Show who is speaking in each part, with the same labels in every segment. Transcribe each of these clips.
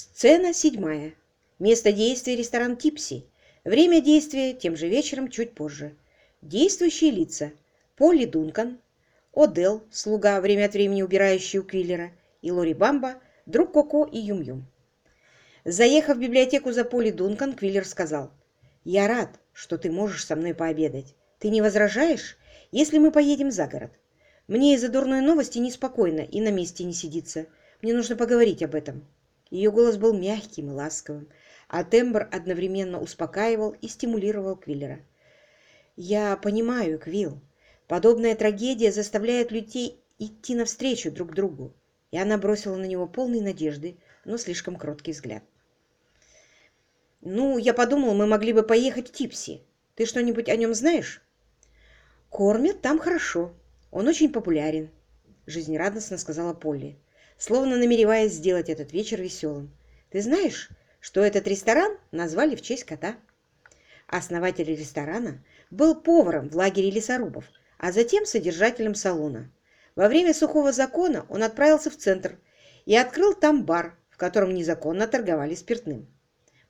Speaker 1: Сцена седьмая. Место действия – ресторан «Типси». Время действия – тем же вечером, чуть позже. Действующие лица – Полли Дункан, Одел, слуга, время от времени убирающий у Квиллера, и Лори Бамба, друг Коко и Юм-Юм. Заехав в библиотеку за Полли Дункан, Квиллер сказал, «Я рад, что ты можешь со мной пообедать. Ты не возражаешь, если мы поедем за город? Мне из-за дурной новости неспокойно и на месте не сидится. Мне нужно поговорить об этом». Ее голос был мягким и ласковым, а тембр одновременно успокаивал и стимулировал Квиллера. «Я понимаю, Квилл. Подобная трагедия заставляет людей идти навстречу друг другу». И она бросила на него полный надежды, но слишком кроткий взгляд. «Ну, я подумал, мы могли бы поехать в Типси. Ты что-нибудь о нем знаешь?» «Кормят там хорошо. Он очень популярен», — жизнерадостно сказала Полли, словно намереваясь сделать этот вечер веселым. «Ты знаешь, что этот ресторан назвали в честь кота?» Основатель ресторана был поваром в лагере лесорубов, а затем содержателем салона. Во время сухого закона он отправился в центр и открыл там бар, в котором незаконно торговали спиртным.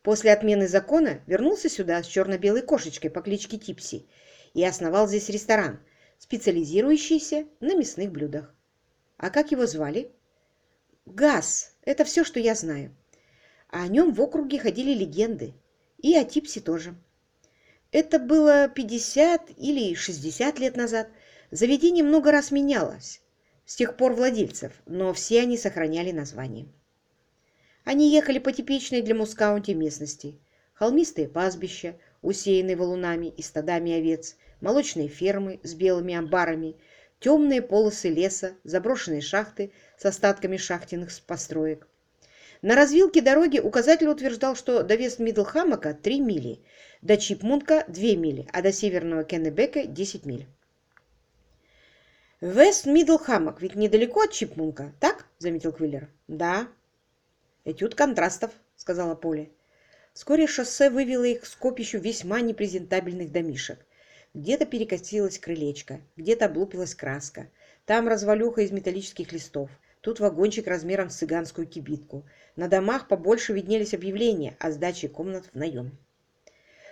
Speaker 1: После отмены закона вернулся сюда с черно-белой кошечкой по кличке Типси и основал здесь ресторан, специализирующийся на мясных блюдах. А как его звали? Газ. Это все, что я знаю. А о нем в округе ходили легенды. И о Типси тоже. Это было 50 или 60 лет назад. Заведение много раз менялось с тех пор владельцев, но все они сохраняли название. Они ехали по типичной для Мускаунти местности. Холмистые пастбища, усеянные валунами и стадами овец, молочные фермы с белыми амбарами, темные полосы леса, заброшенные шахты с остатками шахтенных построек. На развилке дороги указатель утверждал, что до Вест-Мидлхаммака 3 мили, до Чипмунка 2 мили, а до северного Кеннебека 10 миль. «Вест-Мидлхаммак ведь недалеко от Чипмунка, так?» — заметил Квиллер. «Да», «Этюд контрастов», — сказала Поля. Вскоре шоссе вывело их к скопищу весьма непрезентабельных домишек. Где-то перекосилась крылечко, где-то облупилась краска. Там развалюха из металлических листов. Тут вагончик размером с цыганскую кибитку. На домах побольше виднелись объявления о сдаче комнат в наем.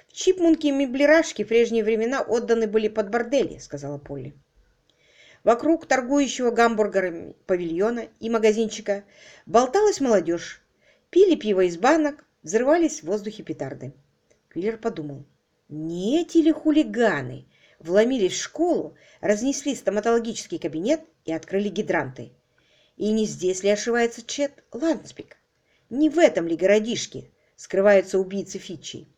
Speaker 1: «В Чипмунке меблирашки в прежние времена отданы были под бордели», — сказала Полли. Вокруг торгующего гамбургерами павильона и магазинчика болталась молодежь, Пили пиво из банок, взрывались в воздухе петарды. Квиллер подумал, не эти ли хулиганы вломились в школу, разнесли стоматологический кабинет и открыли гидранты? И не здесь ли ошивается Чет Ландсбек? Не в этом ли городишке скрываются убийцы Фитчи?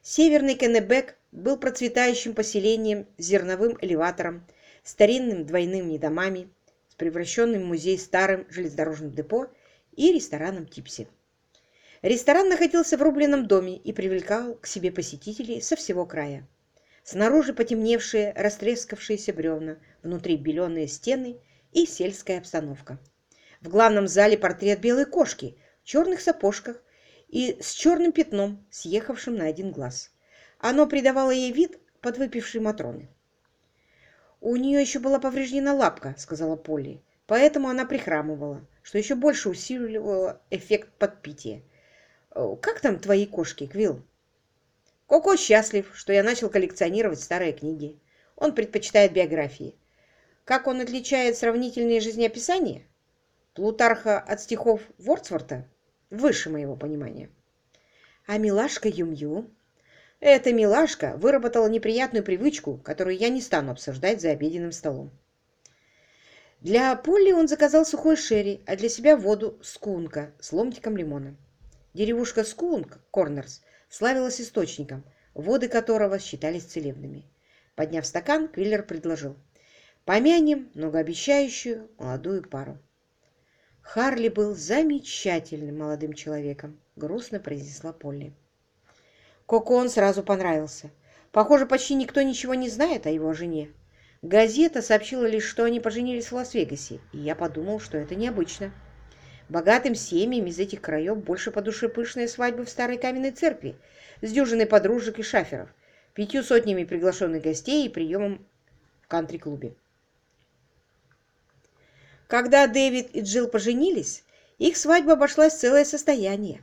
Speaker 1: Северный Кеннебек был процветающим поселением с зерновым элеватором, старинным двойными домами, с превращенным в музей старым железнодорожным депо и рестораном Типси. Ресторан находился в рубленном доме и привлекал к себе посетителей со всего края. Снаружи потемневшие, растрескавшиеся бревна, внутри беленые стены и сельская обстановка. В главном зале портрет белой кошки в черных сапожках и с черным пятном, съехавшим на один глаз. Оно придавало ей вид подвыпившей Матроны. «У нее еще была повреждена лапка», — сказала Полли, «поэтому она прихрамывала что еще больше усиливало эффект подпития. Э, «Как там твои кошки, Квилл?» Коко счастлив, что я начал коллекционировать старые книги. Он предпочитает биографии. Как он отличает сравнительные жизнеописания? Плутарха от стихов Вордсворта? Выше моего понимания. А милашка Юм-Ю? Эта милашка выработала неприятную привычку, которую я не стану обсуждать за обеденным столом. Для Полли он заказал сухой шерри, а для себя воду скунка с ломтиком лимона. Деревушка Скунк, Корнерс, славилась источником, воды которого считались целебными. Подняв стакан, Квиллер предложил. Помянем многообещающую молодую пару. Харли был замечательным молодым человеком, грустно произнесла Полли. Коко он сразу понравился. Похоже, почти никто ничего не знает о его жене. Газета сообщила лишь, что они поженились в Лас-Вегасе, и я подумал, что это необычно. Богатым семьям из этих краев больше по душе пышные свадьбы в старой каменной церкви с дюжиной подружек и шаферов, пятью сотнями приглашенных гостей и приемом в кантри-клубе. Когда Дэвид и Джилл поженились, Их свадьба обошлась целое состояние.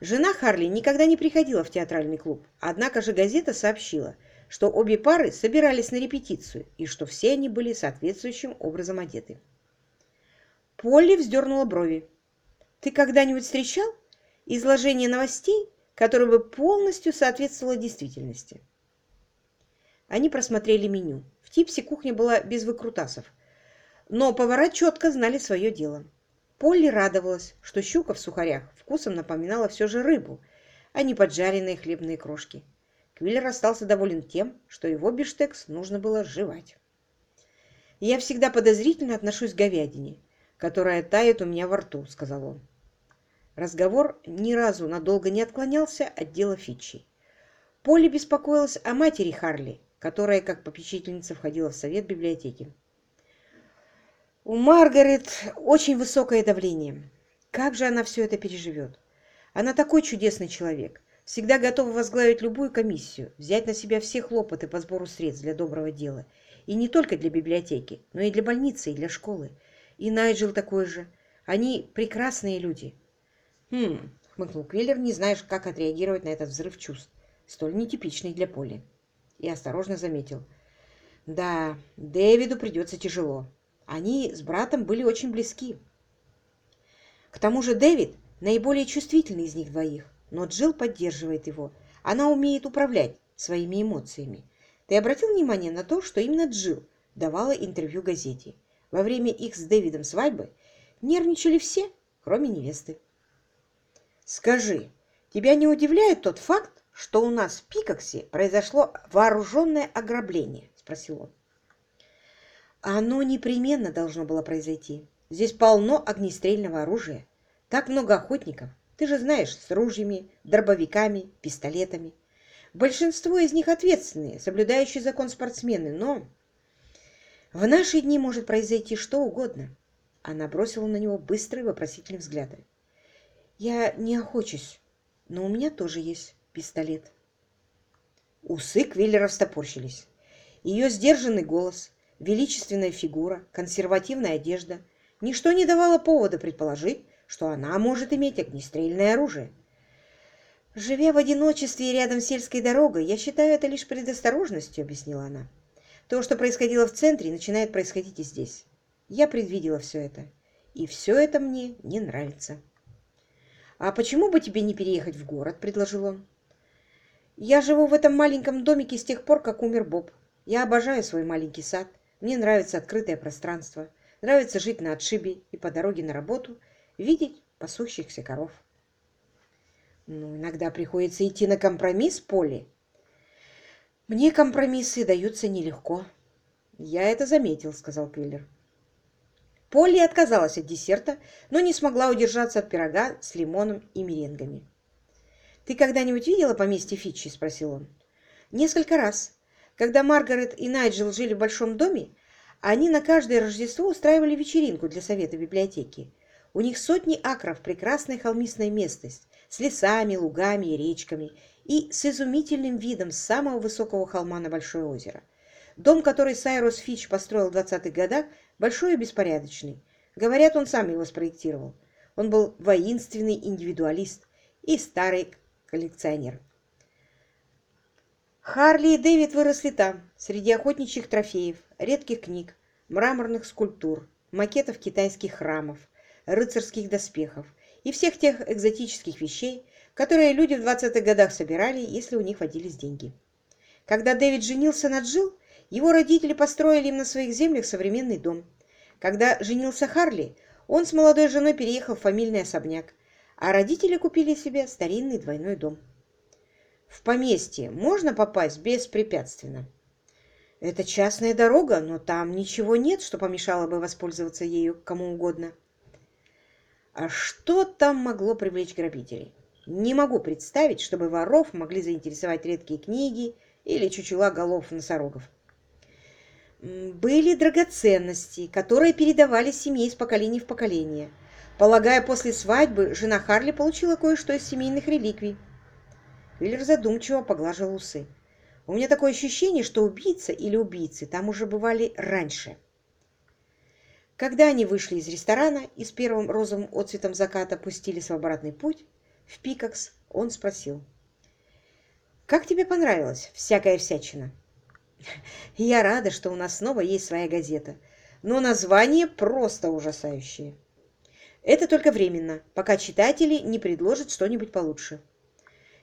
Speaker 1: Жена Харли никогда не приходила в театральный клуб, однако же газета сообщила, что обе пары собирались на репетицию и что все они были соответствующим образом одеты. Полли вздернула брови. «Ты когда-нибудь встречал изложение новостей, которое бы полностью соответствовало действительности?» Они просмотрели меню. В Типсе кухня была без выкрутасов, но повара четко знали свое дело. Полли радовалась, что щука в сухарях вкусом напоминала все же рыбу, а не поджаренные хлебные крошки. Квиллер остался доволен тем, что его биштекс нужно было жевать. «Я всегда подозрительно отношусь к говядине, которая тает у меня во рту», — сказал он. Разговор ни разу надолго не отклонялся от дела Фитчи. Полли беспокоилась о матери Харли, которая, как попечительница, входила в совет библиотеки. У Маргарет очень высокое давление. Как же она все это переживет? Она такой чудесный человек, всегда готова возглавить любую комиссию, взять на себя все хлопоты по сбору средств для доброго дела. И не только для библиотеки, но и для больницы, и для школы. И Найджел такой же. Они прекрасные люди. Хм, хмыкнул Квиллер, не знаешь, как отреагировать на этот взрыв чувств, столь нетипичный для Поли. И осторожно заметил. Да, Дэвиду придется тяжело. Они с братом были очень близки. К тому же Дэвид наиболее чувствительный из них двоих, но Джилл поддерживает его. Она умеет управлять своими эмоциями. Ты обратил внимание на то, что именно Джилл давала интервью газете? Во время их с Дэвидом свадьбы нервничали все, кроме невесты. Скажи, тебя не удивляет тот факт, что у нас в Пикоксе произошло вооруженное ограбление? Спросил он. Оно непременно должно было произойти. Здесь полно огнестрельного оружия. Так много охотников. Ты же знаешь, с ружьями, дробовиками, пистолетами. Большинство из них ответственные, соблюдающие закон спортсмены, но... В наши дни может произойти что угодно. Она бросила на него быстрый вопросительный взгляд. Я не охочусь, но у меня тоже есть пистолет. Усы Квиллера встопорщились. Ее сдержанный голос, величественная фигура, консервативная одежда. Ничто не давало повода предположить, что она может иметь огнестрельное оружие. «Живя в одиночестве и рядом с сельской дорогой, я считаю это лишь предосторожностью», — объяснила она. «То, что происходило в центре, начинает происходить и здесь. Я предвидела все это, и все это мне не нравится». «А почему бы тебе не переехать в город?» — предложил он. «Я живу в этом маленьком домике с тех пор, как умер Боб. Я обожаю свой маленький сад. Мне нравится открытое пространство, нравится жить на отшибе и по дороге на работу видеть пасущихся коров. Ну, иногда приходится идти на компромисс, Полли. Мне компромиссы даются нелегко. Я это заметил, сказал Квиллер. Полли отказалась от десерта, но не смогла удержаться от пирога с лимоном и меренгами. «Ты когда-нибудь видела поместье Фитчи?» – спросил он. «Несколько раз. Когда Маргарет и Найджел жили в большом доме, они на каждое Рождество устраивали вечеринку для совета библиотеки. У них сотни акров прекрасной холмистной местность с лесами, лугами и речками и с изумительным видом с самого высокого холма на большое озеро. Дом, который Сайрус Фич построил в 20-х годах, большой и беспорядочный. Говорят, он сам его спроектировал. Он был воинственный индивидуалист и старый коллекционер. Харли и Дэвид выросли там, среди охотничьих трофеев, редких книг, мраморных скульптур, макетов китайских храмов, рыцарских доспехов и всех тех экзотических вещей, которые люди в 20-х годах собирали, если у них водились деньги. Когда Дэвид женился на Джилл, его родители построили им на своих землях современный дом. Когда женился Харли, он с молодой женой переехал в фамильный особняк, а родители купили себе старинный двойной дом. В поместье можно попасть беспрепятственно. Это частная дорога, но там ничего нет, что помешало бы воспользоваться ею кому угодно. А что там могло привлечь грабителей? Не могу представить, чтобы воров могли заинтересовать редкие книги или чучела голов носорогов. Были драгоценности, которые передавались семье из поколения в поколение. Полагая, после свадьбы жена Харли получила кое-что из семейных реликвий. Виллер задумчиво поглаживал усы. «У меня такое ощущение, что убийца или убийцы там уже бывали раньше». Когда они вышли из ресторана и с первым розовым отцветом заката пустились в обратный путь, в Пикакс, он спросил. «Как тебе понравилась всякая всячина?» «Я рада, что у нас снова есть своя газета, но название просто ужасающее. Это только временно, пока читатели не предложат что-нибудь получше.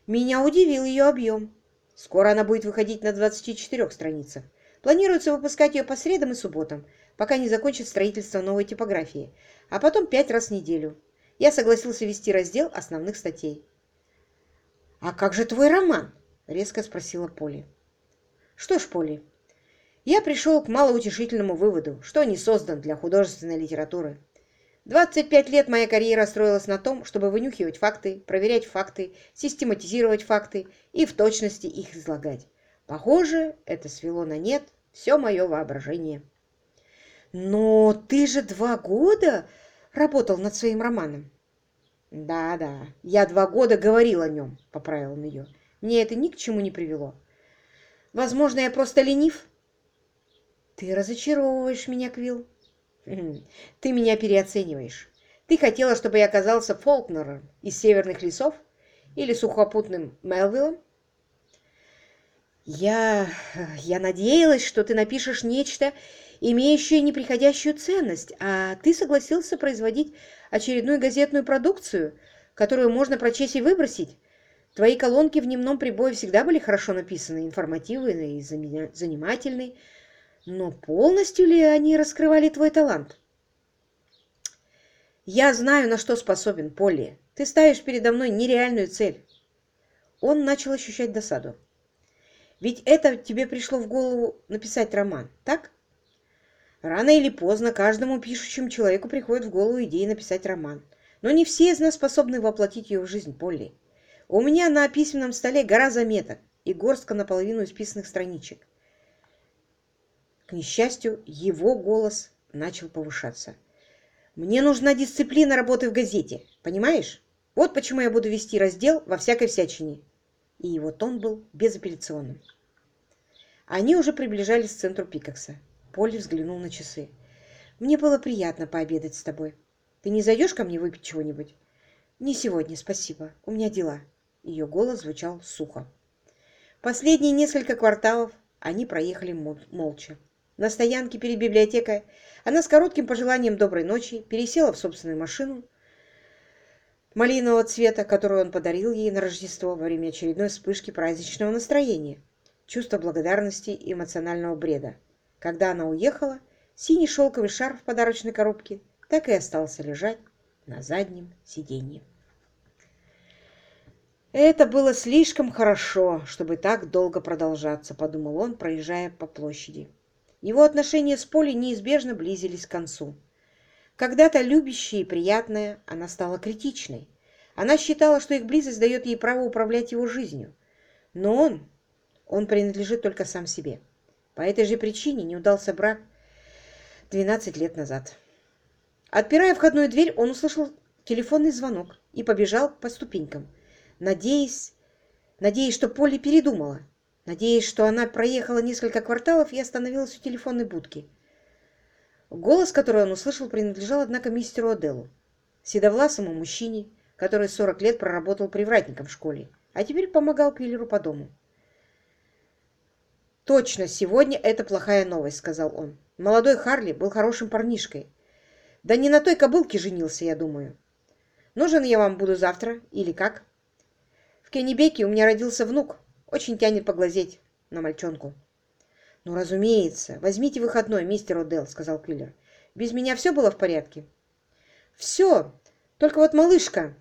Speaker 1: Меня удивил ее объем. Скоро она будет выходить на 24 страницах. Планируется выпускать ее по средам и субботам, пока не закончит строительство новой типографии, а потом пять раз в неделю. Я согласился вести раздел основных статей. «А как же твой роман?» — резко спросила Поли. «Что ж, Поли, я пришел к малоутешительному выводу, что не создан для художественной литературы. 25 лет моя карьера строилась на том, чтобы вынюхивать факты, проверять факты, систематизировать факты и в точности их излагать. Похоже, это свело на нет все мое воображение. Но ты же два года работал над своим романом. Да-да, я два года говорил о нем, поправил он ее. Мне это ни к чему не привело. Возможно, я просто ленив. Ты разочаровываешь меня, Квилл. Ты меня переоцениваешь. Ты хотела, чтобы я оказался Фолкнером из северных лесов или сухопутным Мелвиллом? Я... я надеялась, что ты напишешь нечто, имеющее неприходящую ценность, а ты согласился производить очередную газетную продукцию, которую можно прочесть и выбросить. Твои колонки в дневном прибое всегда были хорошо написаны, информативные и занимательные, но полностью ли они раскрывали твой талант? Я знаю, на что способен, Полли. Ты ставишь передо мной нереальную цель. Он начал ощущать досаду. Ведь это тебе пришло в голову написать роман, так? Рано или поздно каждому пишущему человеку приходит в голову идея написать роман. Но не все из нас способны воплотить ее в жизнь, Полли. У меня на письменном столе гора заметок и горстка наполовину исписанных страничек. К несчастью, его голос начал повышаться. «Мне нужна дисциплина работы в газете, понимаешь? Вот почему я буду вести раздел во всякой всячине и его тон был безапелляционным. Они уже приближались к центру Пикакса. Полли взглянул на часы. «Мне было приятно пообедать с тобой. Ты не зайдешь ко мне выпить чего-нибудь?» «Не сегодня, спасибо. У меня дела». Ее голос звучал сухо. Последние несколько кварталов они проехали молча. На стоянке перед библиотекой она с коротким пожеланием доброй ночи пересела в собственную машину малинового цвета, которую он подарил ей на Рождество во время очередной вспышки праздничного настроения, чувство благодарности и эмоционального бреда. Когда она уехала, синий шелковый шарф в подарочной коробке так и остался лежать на заднем сиденье. «Это было слишком хорошо, чтобы так долго продолжаться», — подумал он, проезжая по площади. Его отношения с Полей неизбежно близились к концу. Когда-то любящая и приятная, она стала критичной. Она считала, что их близость дает ей право управлять его жизнью. Но он, он принадлежит только сам себе. По этой же причине не удался брак 12 лет назад. Отпирая входную дверь, он услышал телефонный звонок и побежал по ступенькам, надеясь, надеясь, что Полли передумала, надеясь, что она проехала несколько кварталов и остановилась у телефонной будки. Голос, который он услышал, принадлежал, однако, мистеру Оделлу, седовласому мужчине, который 40 лет проработал привратником в школе, а теперь помогал Квиллеру по дому. «Точно, сегодня это плохая новость», — сказал он. «Молодой Харли был хорошим парнишкой. Да не на той кобылке женился, я думаю. Нужен я вам буду завтра или как? В Кеннебеке у меня родился внук. Очень тянет поглазеть на мальчонку». «Ну, разумеется. Возьмите выходной, мистер Одел», — сказал Квиллер. «Без меня все было в порядке?» «Все. Только вот малышка.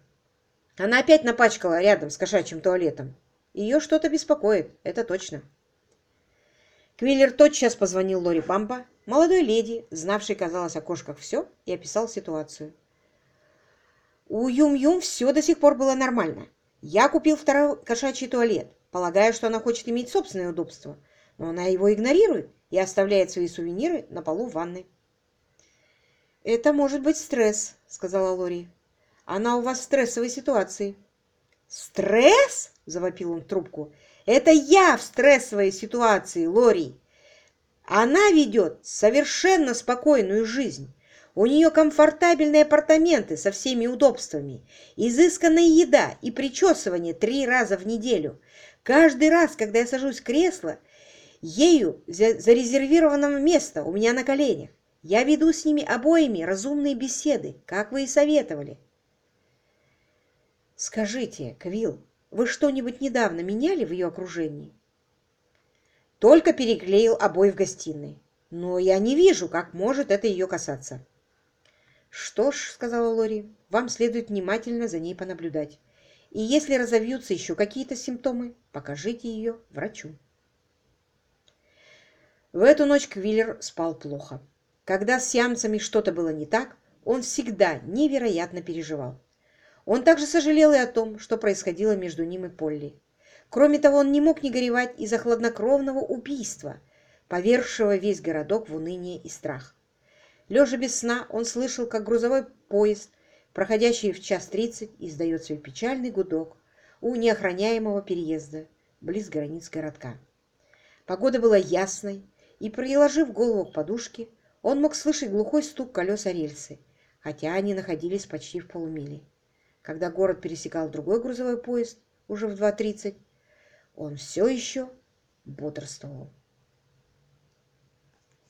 Speaker 1: Она опять напачкала рядом с кошачьим туалетом. Ее что-то беспокоит, это точно». Квиллер тотчас позвонил Лори Бамба, молодой леди, знавшей, казалось, о кошках все, и описал ситуацию. У Юм-Юм все до сих пор было нормально. Я купил второй кошачий туалет, полагая, что она хочет иметь собственное удобство — но она его игнорирует и оставляет свои сувениры на полу в ванной. «Это может быть стресс», — сказала Лори. «Она у вас в стрессовой ситуации». «Стресс?» — завопил он в трубку. «Это я в стрессовой ситуации, Лори. Она ведет совершенно спокойную жизнь. У нее комфортабельные апартаменты со всеми удобствами, изысканная еда и причесывание три раза в неделю. Каждый раз, когда я сажусь в кресло, ею зарезервированного места у меня на коленях. Я веду с ними обоими разумные беседы, как вы и советовали. Скажите, Квилл, вы что-нибудь недавно меняли в ее окружении? Только переклеил обои в гостиной. Но я не вижу, как может это ее касаться. «Что ж», — сказала Лори, — «вам следует внимательно за ней понаблюдать. И если разовьются еще какие-то симптомы, покажите ее врачу». В эту ночь Квиллер спал плохо. Когда с сиамцами что-то было не так, он всегда невероятно переживал. Он также сожалел и о том, что происходило между ним и Полли. Кроме того, он не мог не горевать из-за хладнокровного убийства, повергшего весь городок в уныние и страх. Лежа без сна, он слышал, как грузовой поезд, проходящий в час тридцать, издает свой печальный гудок у неохраняемого переезда близ границ городка. Погода была ясной, и, приложив голову к подушке, он мог слышать глухой стук колес о рельсы, хотя они находились почти в полумиле. Когда город пересекал другой грузовой поезд, уже в 2.30, он все еще бодрствовал.